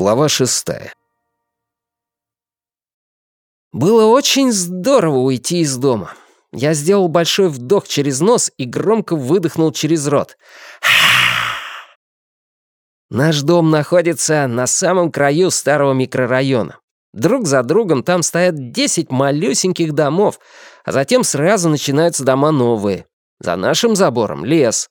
Глава шестая. Было очень здорово уйти из дома. Я сделал большой вдох через нос и громко выдохнул через рот. Наш дом находится на самом краю старого микрорайона. Друг за другом там стоят 10 малюсеньких домов, а затем сразу начинаются дома новые. За нашим забором лес.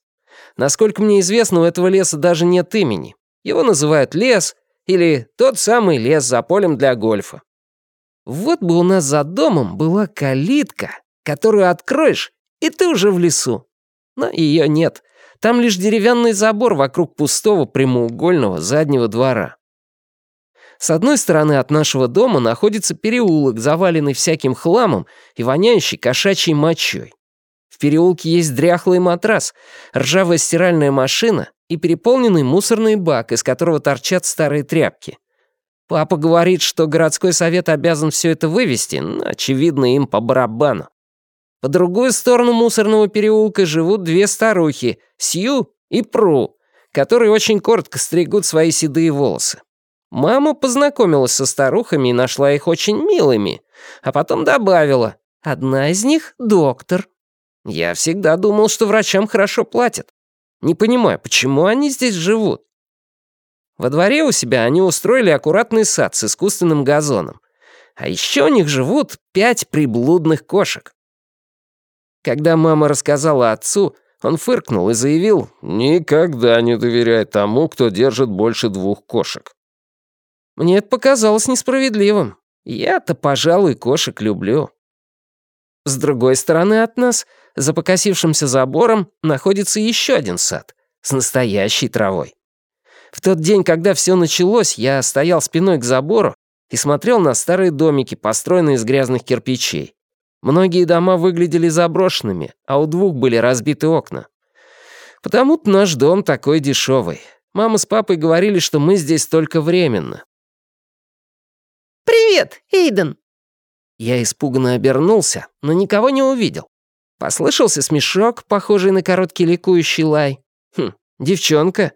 Насколько мне известно, у этого леса даже нет имени. Его называют лес или тот самый лес за полем для гольфа. Вот бы у нас за домом была калитка, которую откроешь, и ты уже в лесу. Но ее нет. Там лишь деревянный забор вокруг пустого прямоугольного заднего двора. С одной стороны от нашего дома находится переулок, заваленный всяким хламом и воняющий кошачьей мочой. В переулке есть дряхлый матрас, ржавая стиральная машина и переполненный мусорный бак, из которого торчат старые тряпки. Папа говорит, что городской совет обязан все это вывести, но, очевидно, им по барабану. По другую сторону мусорного переулка живут две старухи, Сью и Пру, которые очень коротко стригут свои седые волосы. Мама познакомилась со старухами и нашла их очень милыми, а потом добавила, одна из них — доктор. Я всегда думал, что врачам хорошо платят. Не понимаю, почему они здесь живут. Во дворе у себя они устроили аккуратный сад с искусственным газоном. А еще у них живут пять приблудных кошек. Когда мама рассказала отцу, он фыркнул и заявил, «Никогда не доверяй тому, кто держит больше двух кошек». Мне это показалось несправедливым. Я-то, пожалуй, кошек люблю. С другой стороны от нас, за покосившимся забором, находится еще один сад с настоящей травой. В тот день, когда все началось, я стоял спиной к забору и смотрел на старые домики, построенные из грязных кирпичей. Многие дома выглядели заброшенными, а у двух были разбиты окна. Потому-то наш дом такой дешевый. Мама с папой говорили, что мы здесь только временно. «Привет, Эйден!» Я испуганно обернулся, но никого не увидел. Послышался смешок, похожий на короткий ликующий лай. Хм, девчонка.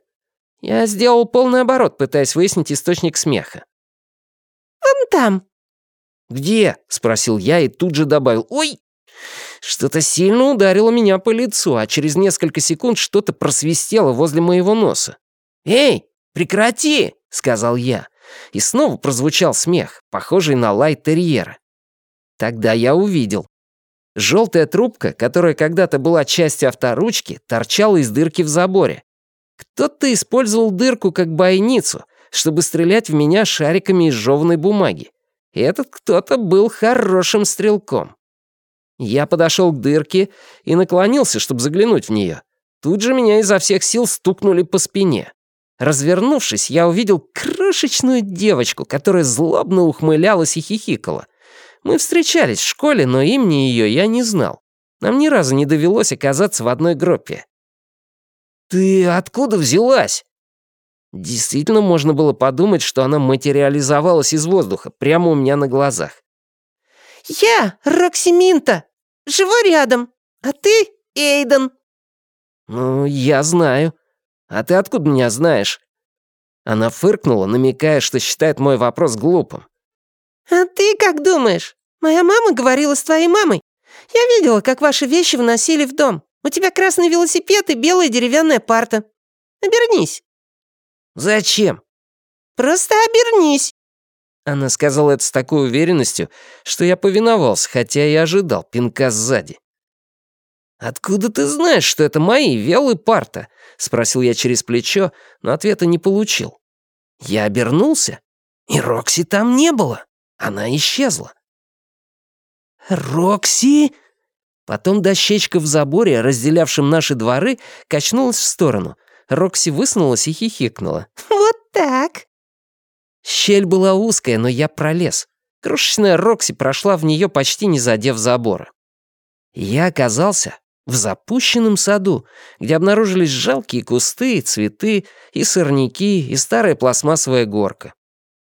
Я сделал полный оборот, пытаясь выяснить источник смеха. «Вон там». «Где?» — спросил я и тут же добавил. «Ой!» Что-то сильно ударило меня по лицу, а через несколько секунд что-то просвистело возле моего носа. «Эй, прекрати!» — сказал я. И снова прозвучал смех, похожий на лай терьера. Тогда я увидел. Желтая трубка, которая когда-то была частью авторучки, торчала из дырки в заборе. Кто-то использовал дырку как бойницу, чтобы стрелять в меня шариками из жеванной бумаги. И этот кто-то был хорошим стрелком. Я подошел к дырке и наклонился, чтобы заглянуть в нее. Тут же меня изо всех сил стукнули по спине. Развернувшись, я увидел крошечную девочку, которая злобно ухмылялась и хихикала. Мы встречались в школе, но имени ее я не знал. Нам ни разу не довелось оказаться в одной группе. «Ты откуда взялась?» Действительно, можно было подумать, что она материализовалась из воздуха прямо у меня на глазах. «Я Рокси Минта. Живу рядом. А ты Эйден». «Ну, я знаю. А ты откуда меня знаешь?» Она фыркнула, намекая, что считает мой вопрос глупым. «А ты как думаешь? Моя мама говорила с твоей мамой. Я видела, как ваши вещи вносили в дом. У тебя красный велосипед и белая деревянная парта. Обернись». «Зачем?» «Просто обернись». Она сказала это с такой уверенностью, что я повиновался, хотя и ожидал пинка сзади. «Откуда ты знаешь, что это мои вел и парта?» — спросил я через плечо, но ответа не получил. Я обернулся, и Рокси там не было. Она исчезла. «Рокси?» Потом дощечка в заборе, разделявшем наши дворы, качнулась в сторону. Рокси высунулась и хихикнула. «Вот так!» Щель была узкая, но я пролез. Крошечная Рокси прошла в нее, почти не задев забора. Я оказался в запущенном саду, где обнаружились жалкие кусты, цветы, и сорняки, и старая пластмассовая горка.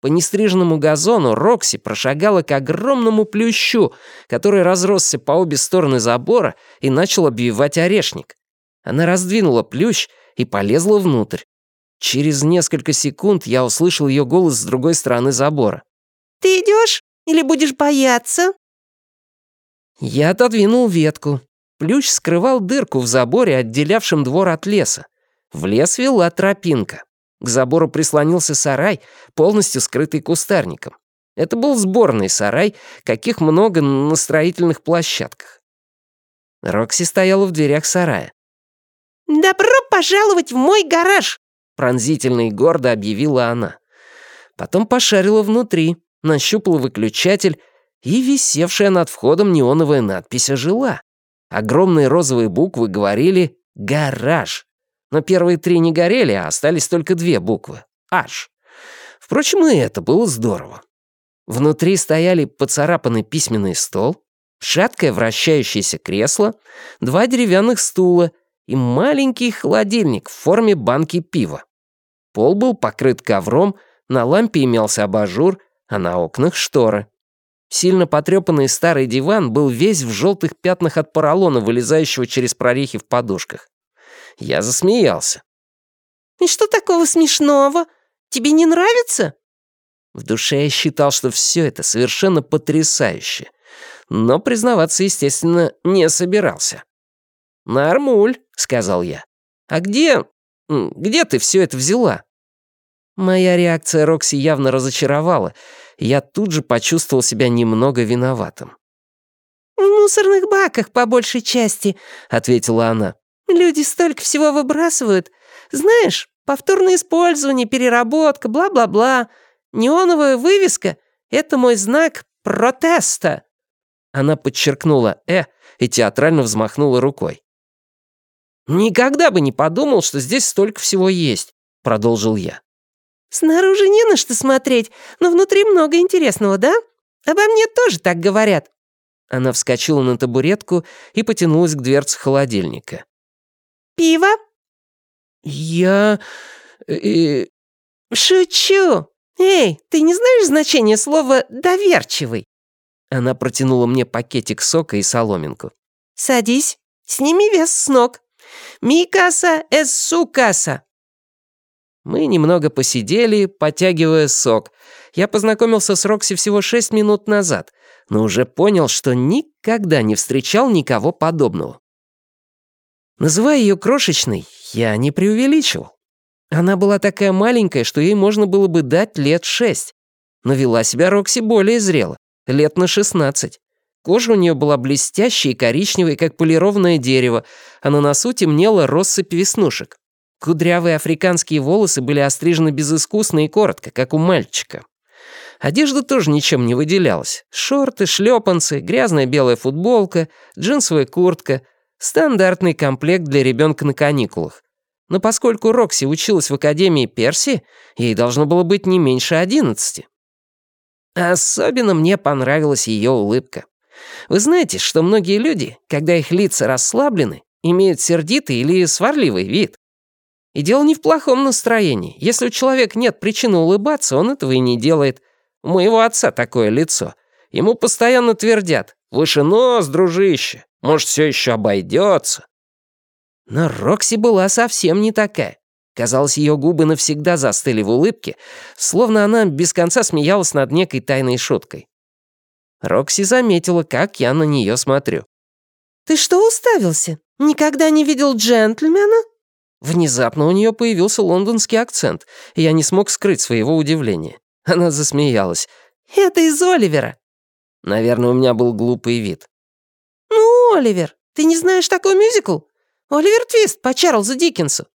По нестриженному газону Рокси прошагала к огромному плющу, который разросся по обе стороны забора и начал обвивать орешник. Она раздвинула плющ и полезла внутрь. Через несколько секунд я услышал ее голос с другой стороны забора. «Ты идешь или будешь бояться?» Я отодвинул ветку. Плющ скрывал дырку в заборе, отделявшем двор от леса. В лес вела тропинка. К забору прислонился сарай, полностью скрытый кустарником. Это был сборный сарай, каких много на строительных площадках. Рокси стояла в дверях сарая. «Добро пожаловать в мой гараж!» Пронзительно и гордо объявила она. Потом пошарила внутри, нащупала выключатель, и висевшая над входом неоновая надпись ожила. Огромные розовые буквы говорили «Гараж». Но первые три не горели, а остались только две буквы — «H». Впрочем, и это было здорово. Внутри стояли поцарапанный письменный стол, шаткое вращающееся кресло, два деревянных стула и маленький холодильник в форме банки пива. Пол был покрыт ковром, на лампе имелся абажур, а на окнах шторы. Сильно потрепанный старый диван был весь в желтых пятнах от поролона, вылезающего через прорехи в подушках. Я засмеялся. «И что такого смешного? Тебе не нравится?» В душе я считал, что все это совершенно потрясающе. Но признаваться, естественно, не собирался. «Нормуль», — сказал я. «А где... где ты все это взяла?» Моя реакция Рокси явно разочаровала. Я тут же почувствовал себя немного виноватым. «В мусорных баках, по большей части», — ответила она. «Люди столько всего выбрасывают. Знаешь, повторное использование, переработка, бла-бла-бла. Неоновая вывеска — это мой знак протеста». Она подчеркнула «э» и театрально взмахнула рукой. «Никогда бы не подумал, что здесь столько всего есть», — продолжил я. «Снаружи не на что смотреть, но внутри много интересного, да? Обо мне тоже так говорят». Она вскочила на табуретку и потянулась к дверце холодильника. «Пиво?» «Я... Э... «Шучу! Эй, ты не знаешь значение слова «доверчивый»?» Она протянула мне пакетик сока и соломинку. «Садись, сними вес с ног. Микаса эс сукаса». Мы немного посидели, потягивая сок. Я познакомился с Рокси всего шесть минут назад, но уже понял, что никогда не встречал никого подобного. Называя ее крошечной, я не преувеличивал. Она была такая маленькая, что ей можно было бы дать лет шесть. Но вела себя Рокси более зрело, лет на шестнадцать. Кожа у нее была блестящей и коричневой, как полированное дерево, а на носу темнела россыпь веснушек. Кудрявые африканские волосы были острижены безыскусно и коротко, как у мальчика. Одежда тоже ничем не выделялась. Шорты, шлепанцы, грязная белая футболка, джинсовая куртка. Стандартный комплект для ребенка на каникулах. Но поскольку Рокси училась в Академии Перси, ей должно было быть не меньше одиннадцати. Особенно мне понравилась ее улыбка. Вы знаете, что многие люди, когда их лица расслаблены, имеют сердитый или сварливый вид. И дело не в плохом настроении. Если у человека нет причины улыбаться, он этого и не делает. У моего отца такое лицо. Ему постоянно твердят «Выше нос, дружище, может, все еще обойдется». Но Рокси была совсем не такая. Казалось, ее губы навсегда застыли в улыбке, словно она без конца смеялась над некой тайной шуткой. Рокси заметила, как я на нее смотрю. «Ты что уставился? Никогда не видел джентльмена?» Внезапно у нее появился лондонский акцент, и я не смог скрыть своего удивления. Она засмеялась. «Это из Оливера». Наверное, у меня был глупый вид. «Ну, Оливер, ты не знаешь такой мюзикл? Оливер Твист по Чарльзу Диккенсу.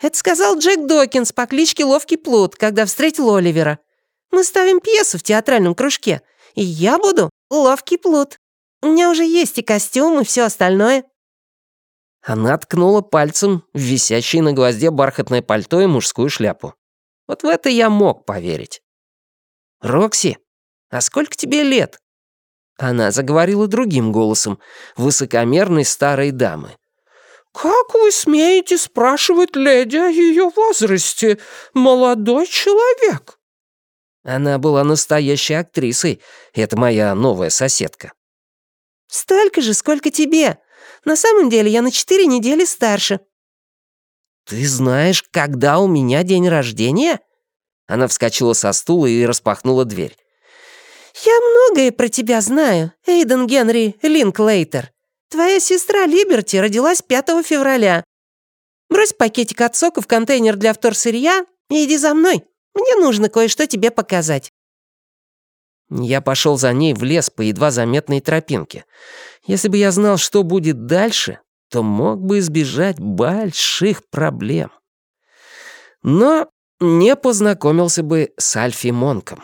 Это сказал Джек Докинс по кличке Ловкий Плут, когда встретил Оливера. Мы ставим пьесу в театральном кружке, и я буду Ловкий Плут. У меня уже есть и костюм, и все остальное». Она ткнула пальцем в висящее на гвозде бархатное пальто и мужскую шляпу. Вот в это я мог поверить. «Рокси, а сколько тебе лет?» Она заговорила другим голосом, высокомерной старой дамы. «Как вы смеете спрашивать леди о ее возрасте, молодой человек?» Она была настоящей актрисой, это моя новая соседка. «Столько же, сколько тебе. На самом деле я на четыре недели старше». «Ты знаешь, когда у меня день рождения?» Она вскочила со стула и распахнула дверь. «Я многое про тебя знаю, Эйден Генри Линклейтер. Твоя сестра Либерти родилась 5 февраля. Брось пакетик от сока в контейнер для вторсырья и иди за мной. Мне нужно кое-что тебе показать». Я пошел за ней в лес по едва заметной тропинке. Если бы я знал, что будет дальше, то мог бы избежать больших проблем. Но не познакомился бы с Альфи Монком.